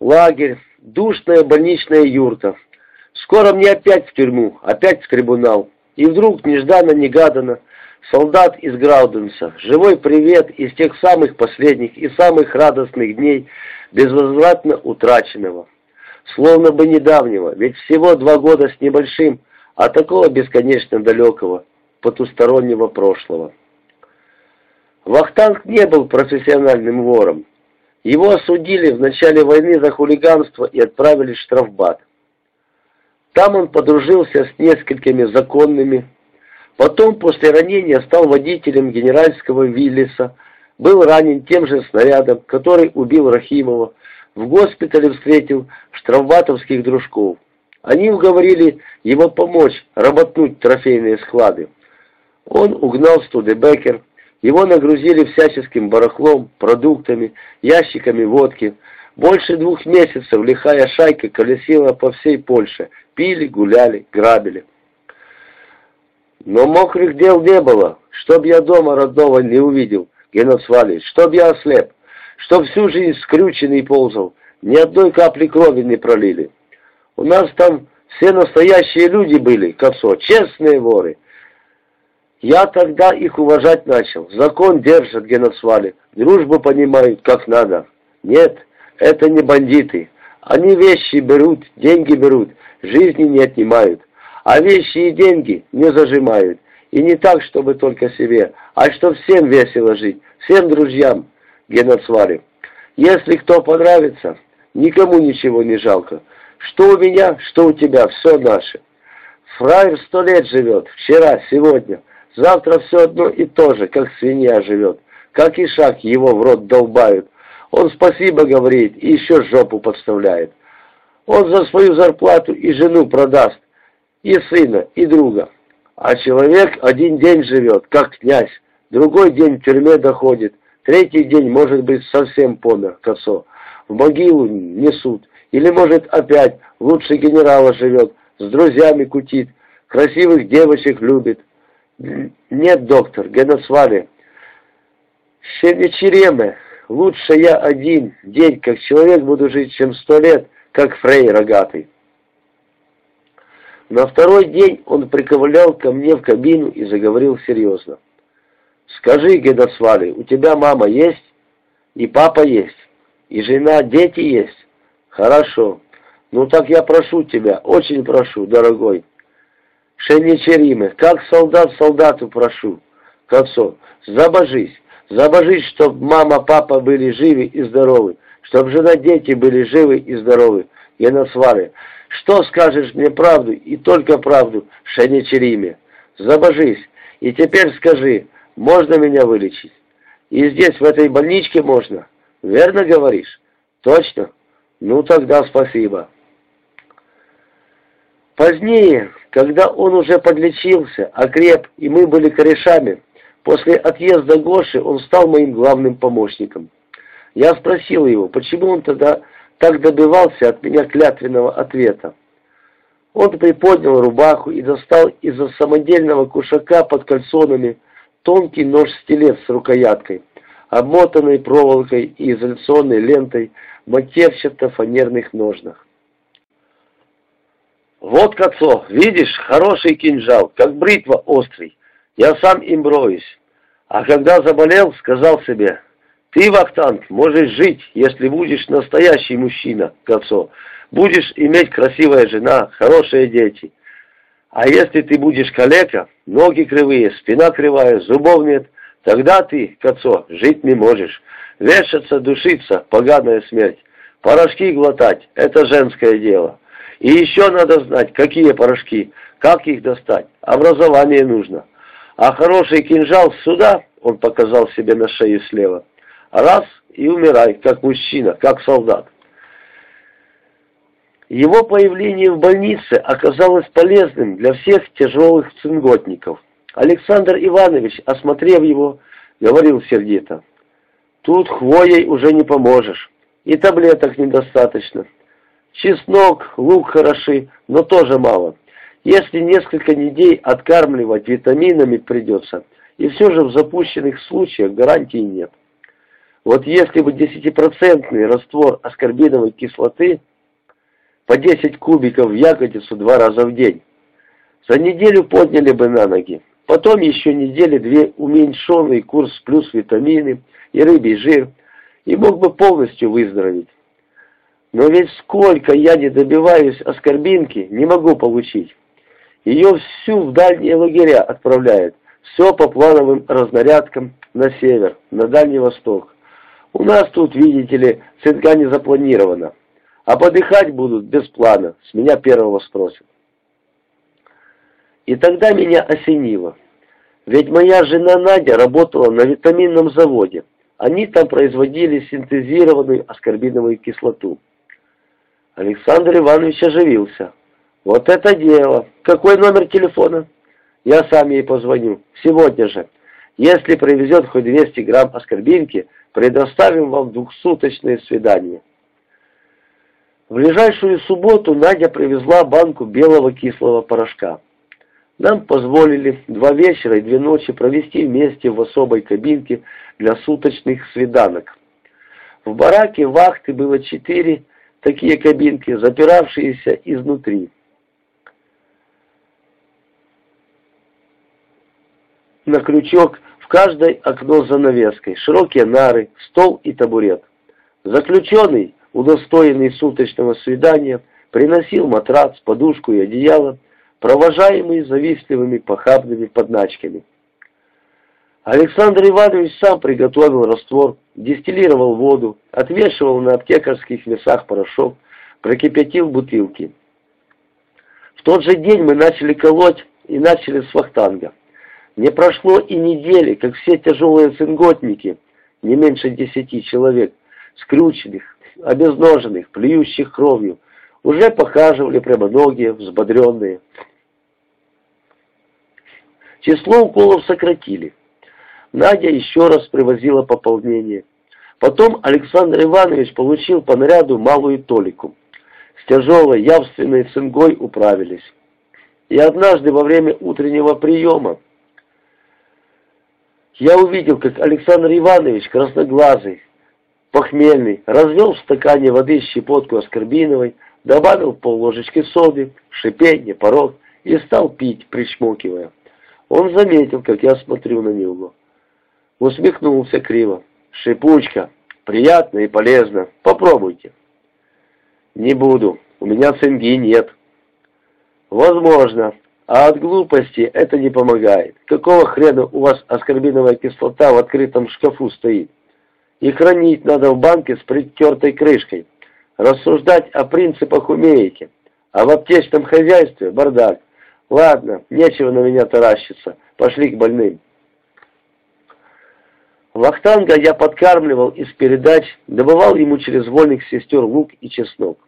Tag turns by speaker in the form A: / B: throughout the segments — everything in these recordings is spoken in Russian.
A: лагерь, душная больничная юрта. Скоро мне опять в тюрьму, опять в трибунал. И вдруг, нежданно-негаданно, солдат из Грауденса, живой привет из тех самых последних и самых радостных дней, безвозвратно утраченного. Словно бы недавнего, ведь всего два года с небольшим, а такого бесконечно далекого, потустороннего прошлого. Вахтанг не был профессиональным вором. Его осудили в начале войны за хулиганство и отправили в штрафбат. Там он подружился с несколькими законными. Потом, после ранения, стал водителем генеральского Виллиса, был ранен тем же снарядом, который убил Рахимова. В госпитале встретил штрафбатовских дружков. Они уговорили его помочь работнуть трофейные склады. Он угнал Студебекер, его нагрузили всяческим барахлом, продуктами, ящиками водки. Больше двух месяцев лихая шайка колесила по всей Польше. Пили, гуляли, грабили. Но мокрых дел не было. Чтоб я дома родного не увидел, Генос Валич, чтоб я ослеп, чтоб всю жизнь скрюченный ползал, ни одной капли крови не пролили. У нас там все настоящие люди были, Косо, честные воры. Я тогда их уважать начал. Закон держат геноцвали, дружбу понимают как надо. Нет, это не бандиты. Они вещи берут, деньги берут, жизни не отнимают. А вещи и деньги не зажимают. И не так, чтобы только себе, а чтобы всем весело жить, всем друзьям геноцвали. Если кто понравится, никому ничего не жалко. Что у меня, что у тебя, все наше. Фраер сто лет живет, вчера, сегодня. Завтра все одно и то же, как свинья живет. Как и шаг его в рот долбают. Он спасибо говорит и еще жопу подставляет. Он за свою зарплату и жену продаст, и сына, и друга. А человек один день живет, как князь, другой день в тюрьме доходит, третий день, может быть, совсем помер, косо. В могилу несут. Или, может, опять лучше генерала живет, с друзьями кутит, красивых девочек любит. Нет, доктор, Геносвали. Сенечереме. Лучше я один день, как человек, буду жить, чем сто лет, как фрей рогатый. На второй день он приковылял ко мне в кабину и заговорил серьезно. «Скажи, Гедосвали, у тебя мама есть? И папа есть? И жена, дети есть? Хорошо. Ну так я прошу тебя, очень прошу, дорогой, Шеничериме, как солдат солдату прошу, Кацо, забожись, забожись, чтоб мама, папа были живы и здоровы, чтоб жена, дети были живы и здоровы, Еносвары. Что скажешь мне правду и только правду, Шеничериме? Забожись, и теперь скажи, можно меня вылечить? И здесь, в этой больничке можно? Верно говоришь? Точно? Ну тогда спасибо. Позднее, когда он уже подлечился, окреп, и мы были корешами, после отъезда Гоши он стал моим главным помощником. Я спросил его, почему он тогда так добивался от меня клятвенного ответа. Он приподнял рубаху и достал из-за самодельного кушака под кальсонами тонкий нож-стилет с рукояткой, обмотанной проволокой и изоляционной лентой в матерчато-фанерных ножнах. Вот, Кацо, видишь, хороший кинжал, как бритва острый. Я сам им броюсь. А когда заболел, сказал себе, ты, Вахтанг, можешь жить, если будешь настоящий мужчина, Кацо. Будешь иметь красивая жена, хорошие дети. А если ты будешь калека, ноги кривые, спина кривая, зубов нет, тогда ты, Кацо, жить не можешь. Вешаться, душиться, поганая смерть. Порошки глотать – это женское дело. И еще надо знать, какие порошки, как их достать. Образование нужно. А хороший кинжал сюда, он показал себе на шею слева, раз и умирай, как мужчина, как солдат. Его появление в больнице оказалось полезным для всех тяжелых цинготников. Александр Иванович, осмотрев его, говорил сердито, «Тут хвоей уже не поможешь, и таблеток недостаточно». Чеснок, лук хороши, но тоже мало. Если несколько недель откармливать витаминами придется, и все же в запущенных случаях гарантии нет. Вот если бы десятипроцентный раствор аскорбиновой кислоты по 10 кубиков в ягодицу два раза в день, за неделю подняли бы на ноги. Потом еще недели две уменьшенный курс плюс витамины и рыбий жир, и мог бы полностью выздороветь. Но ведь сколько я не добиваюсь оскорбинки, не могу получить. Ее всю в дальние лагеря отправляют, все по плановым разнарядкам на север, на Дальний Восток. У нас тут, видите ли, цинка не запланировано. А подыхать будут без плана, с меня первого спросят. И тогда меня осенило. Ведь моя жена Надя работала на витаминном заводе. Они там производили синтезированную аскорбиновую кислоту. Александр Иванович оживился. «Вот это дело! Какой номер телефона?» «Я сам ей позвоню. Сегодня же. Если привезет хоть 200 грамм аскорбинки, предоставим вам двухсуточное свидание». В ближайшую субботу Надя привезла банку белого кислого порошка. Нам позволили два вечера и две ночи провести вместе в особой кабинке для суточных свиданок. В бараке вахты было четыре такие кабинки, запиравшиеся изнутри. На крючок в каждой окно с занавеской, широкие нары, стол и табурет. Заключенный, удостоенный суточного свидания, приносил матрац, подушку и одеяло, провожаемый завистливыми похабными подначками. Александр Иванович сам приготовил раствор, дистиллировал воду, отвешивал на аптекарских весах порошок, прокипятил бутылки. В тот же день мы начали колоть и начали с вахтанга. Не прошло и недели, как все тяжелые цинготники, не меньше десяти человек, скрюченных, обезноженных, плюющих кровью, уже похаживали прямоногие, взбодренные. Число уколов сократили. Надя еще раз привозила пополнение. Потом Александр Иванович получил по наряду малую толику. С тяжелой явственной цингой управились. И однажды во время утреннего приема я увидел, как Александр Иванович, красноглазый, похмельный, развел в стакане воды щепотку аскорбиновой, добавил пол ложечки соды, шипение, порог и стал пить, причмокивая. Он заметил, как я смотрю на него. Усмехнулся криво. «Шипучка. Приятно и полезно. Попробуйте». «Не буду. У меня цинги нет». «Возможно. А от глупости это не помогает. Какого хрена у вас аскорбиновая кислота в открытом шкафу стоит? И хранить надо в банке с притертой крышкой. Рассуждать о принципах умеете. А в аптечном хозяйстве бардак. Ладно, нечего на меня таращиться. Пошли к больным. Вахтанга я подкармливал из передач, добывал ему через вольных сестер лук и чеснок.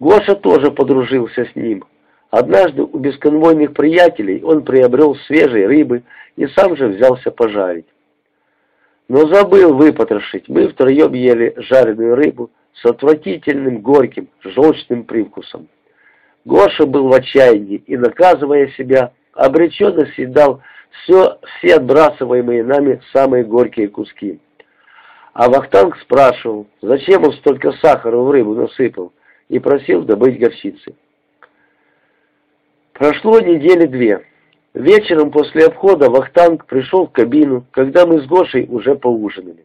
A: Гоша тоже подружился с ним. Однажды у бесконвойных приятелей он приобрел свежей рыбы и сам же взялся пожарить. Но забыл выпотрошить. Мы втроем ели жареную рыбу с отвратительным горьким, желчным привкусом. Гоша был в отчаянии и, наказывая себя, обреченно съедал все, все отбрасываемые нами самые горькие куски. А Вахтанг спрашивал, зачем он столько сахара в рыбу насыпал, и просил добыть горчицы. Прошло недели две. Вечером после обхода Вахтанг пришел в кабину, когда мы с Гошей уже поужинали.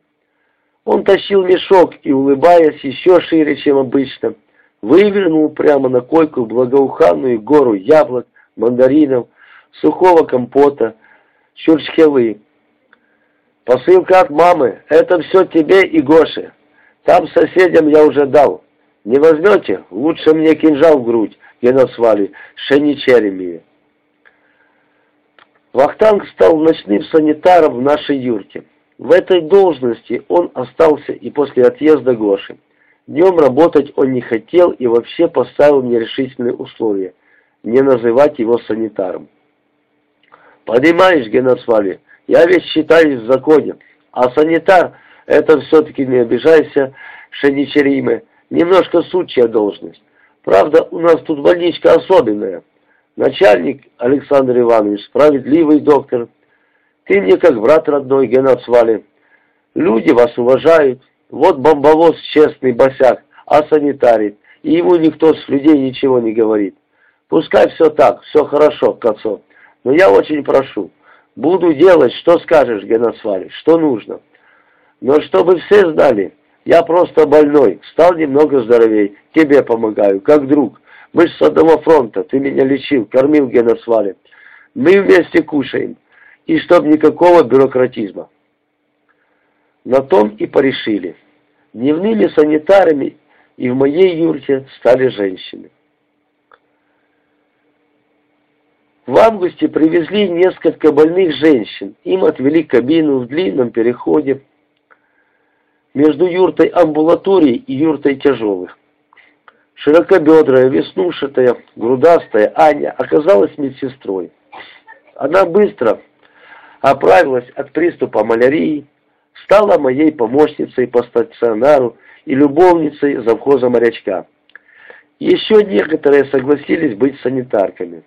A: Он тащил мешок и, улыбаясь еще шире, чем обычно, вывернул прямо на койку благоуханную гору яблок, мандаринов, сухого компота, чурчхелы. Посылка от мамы, это все тебе и Гоше. Там соседям я уже дал. Не возьмете? Лучше мне кинжал в грудь, где назвали Шеничеремия. Вахтанг стал ночным санитаром в нашей юрте. В этой должности он остался и после отъезда Гоши. Днем работать он не хотел и вообще поставил мне решительные условия – не называть его санитаром. «Понимаешь, Геннадсвали, я ведь считаюсь в законе, а санитар – это все-таки не обижайся, Шеничериме, немножко сучья должность. Правда, у нас тут больничка особенная. Начальник Александр Иванович, справедливый доктор. Ты мне как брат родной, Геннадсвали. Люди вас уважают. Вот бомбовоз честный босяк, а санитарий, и ему никто с людей ничего не говорит. Пускай все так, все хорошо, Кацо, но я очень прошу, буду делать, что скажешь, Геносвали, что нужно. Но чтобы все знали, я просто больной, стал немного здоровей, тебе помогаю, как друг. Мы с одного фронта, ты меня лечил, кормил Геносвали. Мы вместе кушаем, и чтоб никакого бюрократизма. На том и порешили. Дневными санитарами и в моей юрте стали женщины. В августе привезли несколько больных женщин. Им отвели кабину в длинном переходе между юртой амбулатории и юртой тяжелых. Широкобедрая, веснушатая, грудастая Аня оказалась медсестрой. Она быстро оправилась от приступа малярии, стала моей помощницей по стационару и любовницей завхоза морячка. Еще некоторые согласились быть санитарками.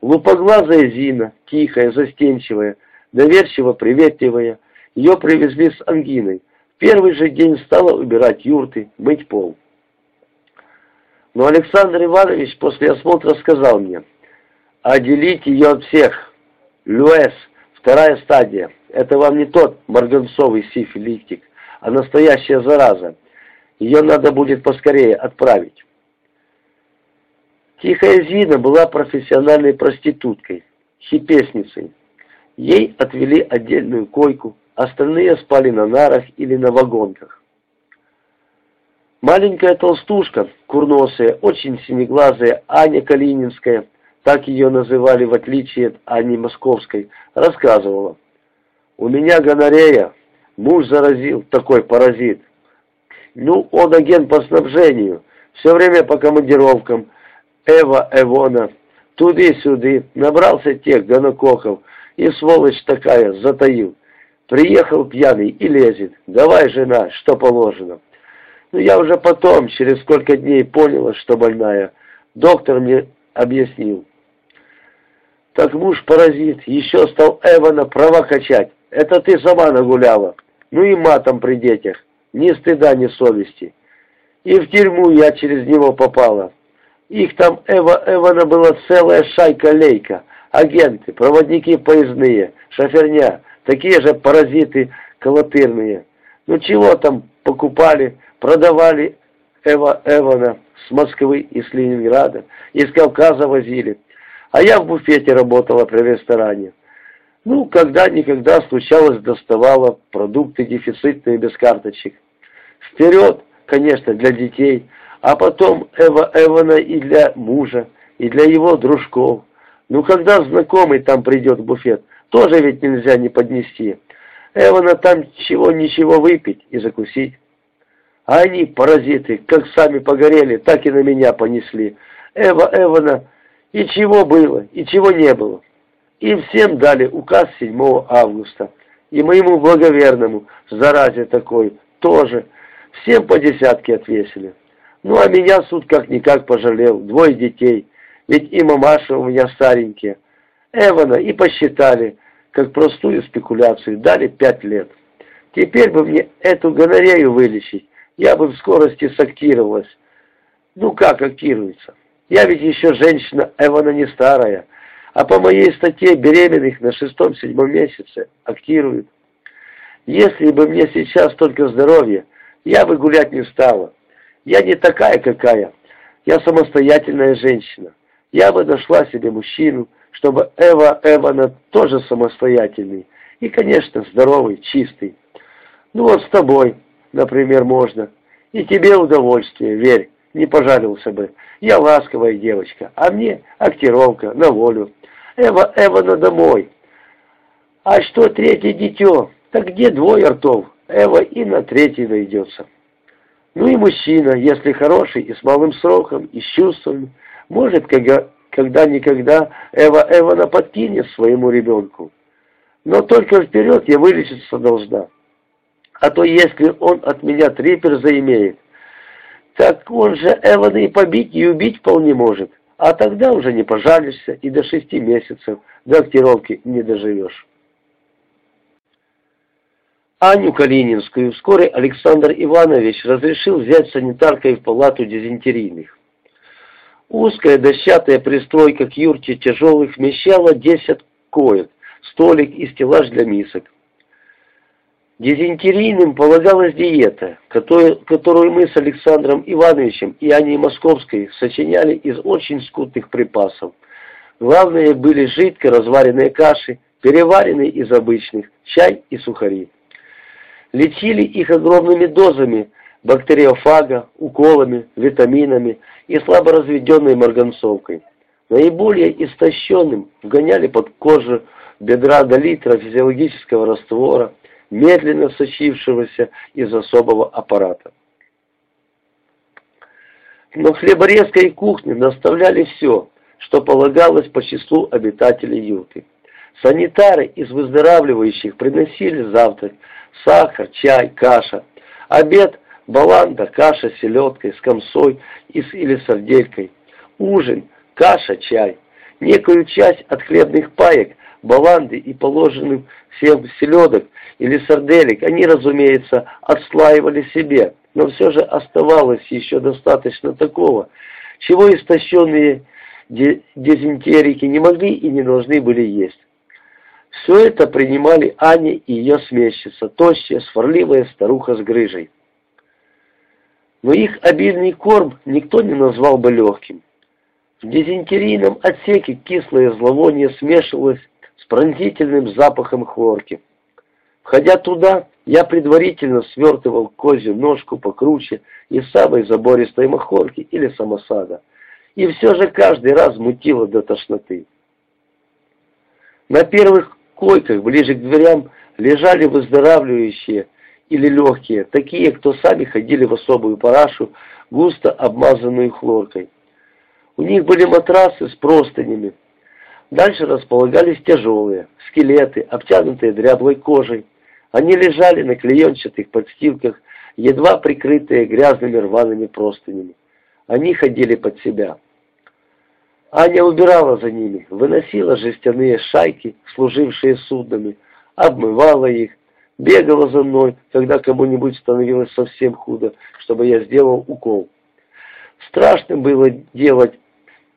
A: Лупоглазая Зина, тихая, застенчивая, доверчиво приветливая, ее привезли с ангиной. В первый же день стала убирать юрты, мыть пол. Но Александр Иванович после осмотра сказал мне, отделить ее от всех. Люэс, вторая стадия. Это вам не тот марганцовый сифилитик, а настоящая зараза. Ее надо будет поскорее отправить. Тихая Зина была профессиональной проституткой, хипесницей. Ей отвели отдельную койку, остальные спали на нарах или на вагонках. Маленькая толстушка, курносая, очень синеглазая Аня Калининская, так ее называли в отличие от Ани Московской, рассказывала. «У меня гонорея, муж заразил, такой паразит. Ну, он агент по снабжению, все время по командировкам, Эва Эвона, туды-сюды, набрался тех гонококов, и сволочь такая, затаил. Приехал пьяный и лезет, давай, жена, что положено. Ну, я уже потом, через сколько дней, поняла, что больная. Доктор мне объяснил. Так муж паразит, еще стал Эвана права качать. Это ты сама нагуляла. Ну и матом при детях. Ни стыда, ни совести. И в тюрьму я через него попала. Их там Эва Эвана была целая шайка-лейка. Агенты, проводники поездные, шоферня, такие же паразиты колотырные. Ну чего там покупали, продавали Эва Эвана с Москвы и с Ленинграда, из Кавказа возили. А я в буфете работала при ресторане. Ну, когда-никогда случалось, доставала продукты дефицитные без карточек. Вперед, конечно, для детей, а потом Эва Эвана и для мужа, и для его дружков. Ну, когда знакомый там придет в буфет, тоже ведь нельзя не поднести. Эвана там чего-ничего выпить и закусить. А они, паразиты, как сами погорели, так и на меня понесли. Эва Эвана, и чего было, и чего не было. Им всем дали указ 7 августа. И моему благоверному, заразе такой, тоже. Всем по десятке отвесили. Ну, а меня суд как-никак пожалел. Двое детей. Ведь и мамаша у меня старенькие. Эвана и посчитали, как простую спекуляцию, дали пять лет. Теперь бы мне эту гонорею вылечить. Я бы в скорости сактировалась. Ну, как актируется? Я ведь еще женщина, Эвана не старая. А по моей статье беременных на шестом-седьмом месяце актируют. Если бы мне сейчас только здоровье, я бы гулять не стала. Я не такая какая. Я самостоятельная женщина. Я бы нашла себе мужчину, чтобы Эва Эвана тоже самостоятельный. И, конечно, здоровый, чистый. Ну вот с тобой, например, можно. И тебе удовольствие, верь, не пожалился бы. Я ласковая девочка, а мне актировка, на волю. Эва, Эвана домой. А что третье дитё? Так где двое ртов? Эва и на третий найдется. Ну и мужчина, если хороший и с малым сроком, и с чувством, может когда-никогда Эва Эвана подкинет своему ребенку. Но только вперед я вылечиться должна. А то если он от меня трипер заимеет, так он же Эвана и побить, и убить вполне может. А тогда уже не пожалишься и до шести месяцев до актировки не доживешь. Аню Калининскую вскоре Александр Иванович разрешил взять санитаркой в палату дизентерийных. Узкая дощатая пристройка к юрте тяжелых вмещала 10 коек, столик и стеллаж для мисок. Дизентерийным полагалась диета, которую, мы с Александром Ивановичем и Аней Московской сочиняли из очень скудных припасов. Главные были жидко разваренные каши, переваренные из обычных, чай и сухари. Лечили их огромными дозами бактериофага, уколами, витаминами и слаборазведенной марганцовкой. Наиболее истощенным вгоняли под кожу бедра до литра физиологического раствора, медленно сочившегося из особого аппарата. Но хлеборезкой кухне наставляли все, что полагалось по числу обитателей юты. Санитары из выздоравливающих приносили завтрак, сахар, чай, каша. Обед – баланда, каша с селедкой, с комсой или сарделькой. Ужин – каша, чай. Некую часть от хлебных паек, баланды и положенным всем селедок или сарделек они, разумеется, отслаивали себе, но все же оставалось еще достаточно такого, чего истощенные дизентерики не могли и не должны были есть. Все это принимали Аня и ее смещица, тощая, сварливая старуха с грыжей. Но их обильный корм никто не назвал бы легким. В дизентерийном отсеке кислое зловоние смешивалось с пронзительным запахом хлорки. Входя туда, я предварительно свертывал козью ножку покруче из самой забористой махорки или самосада, и все же каждый раз мутило до тошноты. На первых койках ближе к дверям лежали выздоравливающие или легкие, такие, кто сами ходили в особую парашу, густо обмазанную хлоркой. У них были матрасы с простынями. Дальше располагались тяжелые, скелеты, обтянутые дряблой кожей. Они лежали на клеенчатых подстилках, едва прикрытые грязными рваными простынями. Они ходили под себя. Аня убирала за ними, выносила жестяные шайки, служившие суднами, обмывала их, бегала за мной, когда кому-нибудь становилось совсем худо, чтобы я сделал укол. Страшно было делать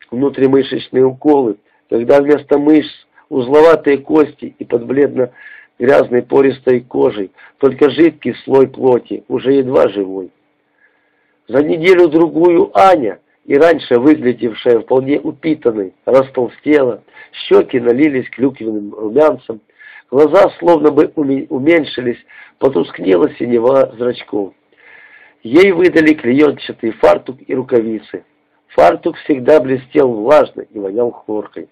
A: внутримышечные уколы, когда вместо мышц узловатые кости и под бледно-грязной пористой кожей только жидкий слой плоти, уже едва живой. За неделю-другую Аня и раньше выглядевшая вполне упитанной, растолстела, щеки налились клюквенным румянцем, глаза словно бы уменьшились, потускнела синева зрачков. Ей выдали клеенчатый фартук и рукавицы. Фартук всегда блестел влажно и вонял хлоркой.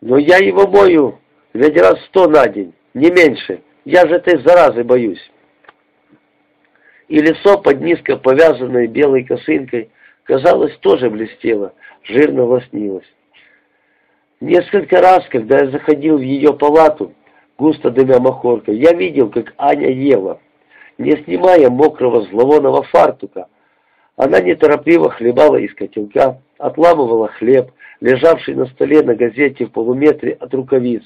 A: «Но я его мою, ведь раз сто на день, не меньше, я же этой заразы боюсь». И лицо под низко повязанной белой косынкой казалось, тоже блестело, жирно лоснилось. Несколько раз, когда я заходил в ее палату, густо дымя махоркой, я видел, как Аня ела. Не снимая мокрого зловонного фартука, она неторопливо хлебала из котелка, отламывала хлеб, лежавший на столе на газете в полуметре от рукавиц,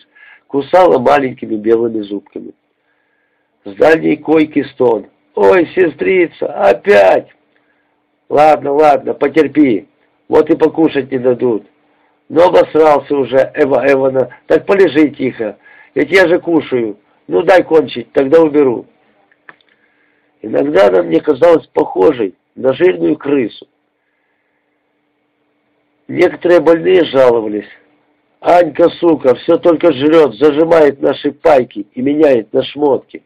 A: кусала маленькими белыми зубками. С дальней койки стон. «Ой, сестрица, опять!» Ладно, ладно, потерпи. Вот и покушать не дадут. Но обосрался уже, Эва Эвана. Так полежи тихо. Ведь я же кушаю. Ну дай кончить, тогда уберу. Иногда она мне казалась похожей на жирную крысу. Некоторые больные жаловались. Анька, сука, все только жрет, зажимает наши пайки и меняет на шмотки.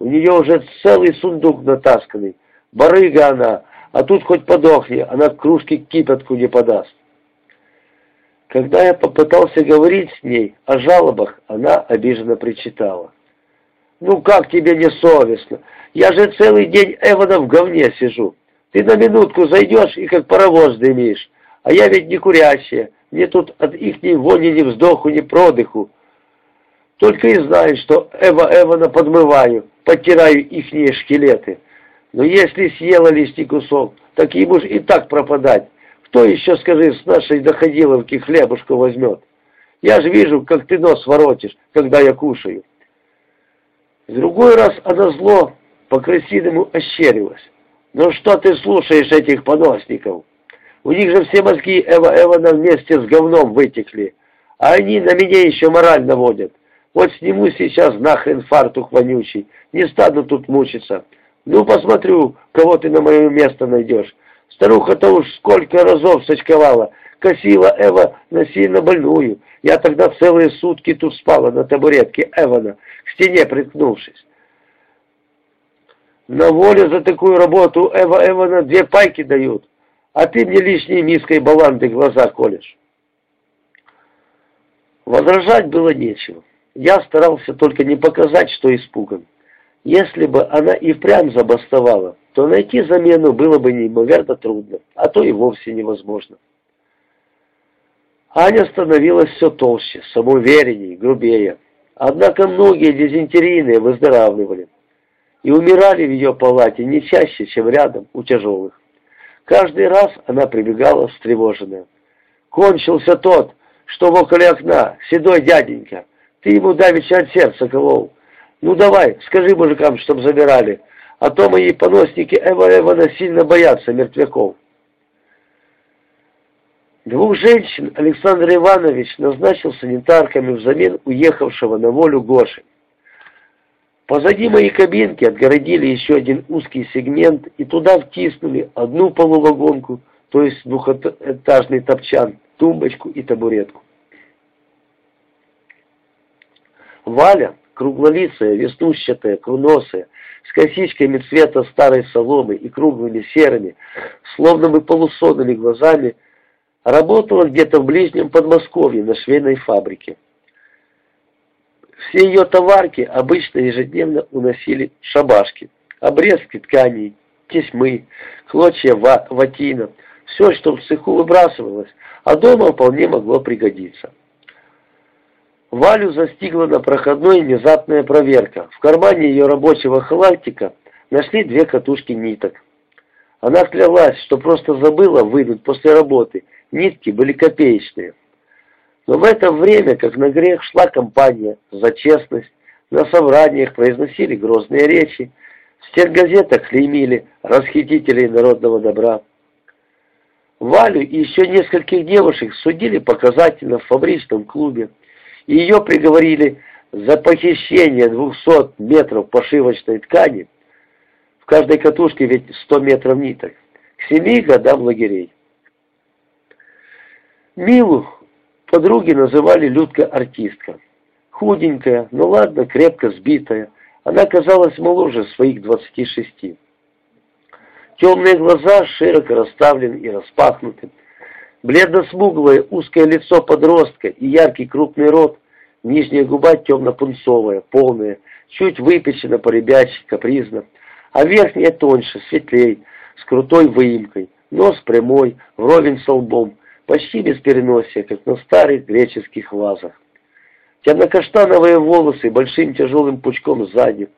A: У нее уже целый сундук натасканный. Барыга она, а тут хоть подохни, она кружки кипятку не подаст. Когда я попытался говорить с ней о жалобах, она обиженно причитала. «Ну как тебе не совестно? Я же целый день Эвана в говне сижу. Ты на минутку зайдешь и как паровоз дымишь. А я ведь не курящая. Мне тут от ихней вони ни вздоху, ни продыху. Только и знаю, что Эва Эвана подмываю, подтираю ихние шкелеты». Но если съела лишний кусок, так ему ж и так пропадать. Кто еще, скажи, с нашей доходиловки хлебушку возьмет? Я же вижу, как ты нос воротишь, когда я кушаю. В другой раз она зло по-крысиному ощерилась. «Ну что ты слушаешь этих поносников? У них же все мозги Эва Эвана вместе с говном вытекли, а они на меня еще мораль наводят. Вот сниму сейчас нахрен фартух вонючий, не стану тут мучиться. Ну, посмотрю, кого ты на мое место найдешь. Старуха-то уж сколько разов сочковала, косила Эва на сильно больную. Я тогда целые сутки тут спала на табуретке Эвана, к стене приткнувшись. На воле за такую работу Эва Эвана две пайки дают, а ты мне лишней миской баланды глаза колешь. Возражать было нечего. Я старался только не показать, что испуган. Если бы она и впрямь забастовала, то найти замену было бы неимоверно трудно, а то и вовсе невозможно. Аня становилась все толще, самоуверенней, грубее. Однако многие дизентерийные выздоравливали и умирали в ее палате не чаще, чем рядом у тяжелых. Каждый раз она прибегала встревоженная. «Кончился тот, что в околе окна, седой дяденька. Ты ему давеча от сердца колол. Ну давай, скажи мужикам, чтоб забирали, а то мои поносники Эва Эвана сильно боятся мертвяков». Двух женщин Александр Иванович назначил санитарками взамен уехавшего на волю Гоши. Позади моей кабинки отгородили еще один узкий сегмент и туда втиснули одну полувагонку, то есть двухэтажный топчан, тумбочку и табуретку. Валя, круглолицая, веснущатая, курносая, с косичками цвета старой соломы и круглыми серыми, словно бы полусонными глазами, работала где-то в ближнем Подмосковье на швейной фабрике. Все ее товарки обычно ежедневно уносили шабашки, обрезки тканей, тесьмы, клочья ва ватина, все, что в цеху выбрасывалось, а дома вполне могло пригодиться. Валю застигла на проходной внезапная проверка. В кармане ее рабочего халатика нашли две катушки ниток. Она клялась, что просто забыла вынуть после работы. Нитки были копеечные. Но в это время, как на грех, шла кампания за честность, на собраниях произносили грозные речи, в стенгазетах клеймили расхитителей народного добра. Валю и еще нескольких девушек судили показательно в фабричном клубе, ее приговорили за похищение 200 метров пошивочной ткани, в каждой катушке ведь 100 метров ниток, к семи годам лагерей. Милу Подруги называли Людка артистка. Худенькая, но ладно, крепко сбитая. Она казалась моложе своих двадцати шести. Темные глаза широко расставлены и распахнуты. Бледно-смуглое узкое лицо подростка и яркий крупный рот, нижняя губа темно-пунцовая, полная, чуть выпечена по-ребячьи, капризно, а верхняя тоньше, светлей, с крутой выемкой, нос прямой, вровень со лбом, почти без переносия, как на старых греческих вазах. Темно-каштановые волосы большим тяжелым пучком сзади,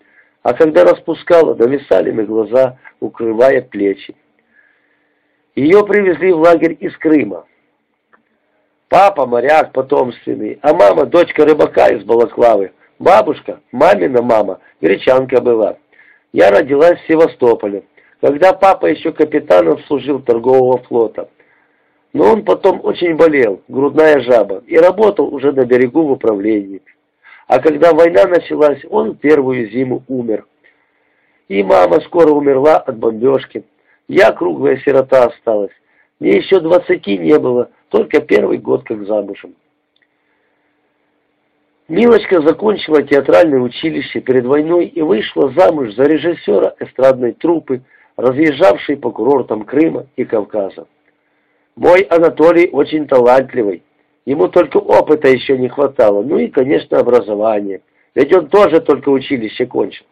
A: а когда распускала, нависали на глаза, укрывая плечи. Ее привезли в лагерь из Крыма. Папа моряк потомственный, а мама дочка рыбака из Балаклавы. Бабушка, мамина мама, гречанка была. Я родилась в Севастополе, когда папа еще капитаном служил торгового флота. Но он потом очень болел, грудная жаба, и работал уже на берегу в управлении. А когда война началась, он первую зиму умер. И мама скоро умерла от бомбежки. Я круглая сирота осталась. Мне еще двадцати не было, только первый год как замужем. Милочка закончила театральное училище перед войной и вышла замуж за режиссера эстрадной труппы, разъезжавшей по курортам Крыма и Кавказа. Мой Анатолий очень талантливый. Ему только опыта еще не хватало, ну и, конечно, образования. Ведь он тоже только училище кончил.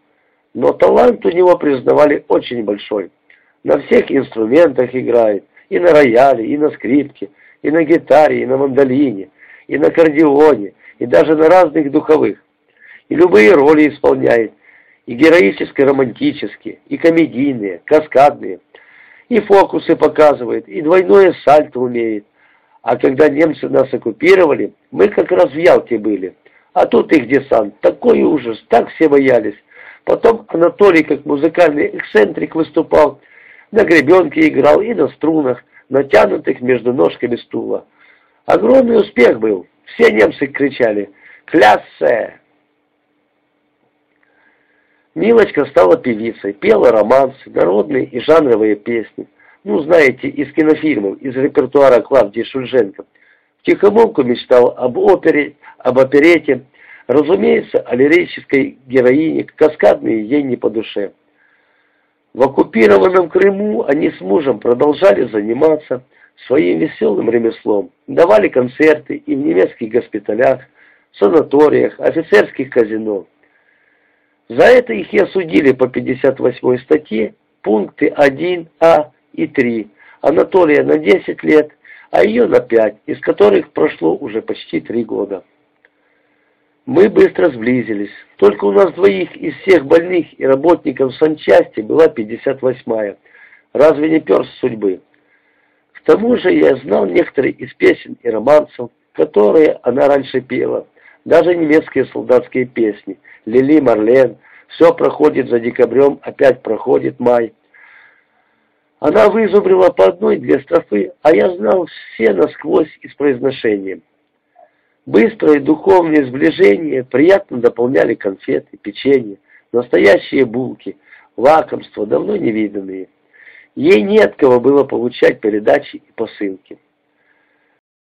A: Но талант у него признавали очень большой. На всех инструментах играет. И на рояле, и на скрипке, и на гитаре, и на мандолине, и на аккордеоне, и даже на разных духовых. И любые роли исполняет. И героические, романтические, и комедийные, каскадные – и фокусы показывает, и двойное сальто умеет. А когда немцы нас оккупировали, мы как раз в Ялте были. А тут их десант, такой ужас, так все боялись, Потом Анатолий, как музыкальный эксцентрик, выступал, на гребенке играл и на струнах, натянутых между ножками стула. Огромный успех был. Все немцы кричали «Кляссе!». Милочка стала певицей, пела романсы, народные и жанровые песни. Ну, знаете, из кинофильмов, из репертуара Клавдии Шульженко. Втихомолку мечтал об опере, об оперете, разумеется, о лирической героине, каскадные ей не по душе. В оккупированном Крыму они с мужем продолжали заниматься своим веселым ремеслом, давали концерты и в немецких госпиталях, санаториях, офицерских казино. За это их и осудили по 58 статье, пункты 1А и 3, Анатолия на 10 лет, а ее на 5, из которых прошло уже почти 3 года. Мы быстро сблизились. Только у нас двоих из всех больных и работников санчасти была 58-я. Разве не перс судьбы? К тому же я знал некоторые из песен и романсов, которые она раньше пела. Даже немецкие солдатские песни. Лили Марлен, все проходит за декабрем, опять проходит май. Она вызубрила по одной-две строфы, а я знал все насквозь и с произношением. Быстрое духовное сближение приятно дополняли конфеты, печенье, настоящие булки, лакомства, давно не виданные. Ей не от кого было получать передачи и посылки.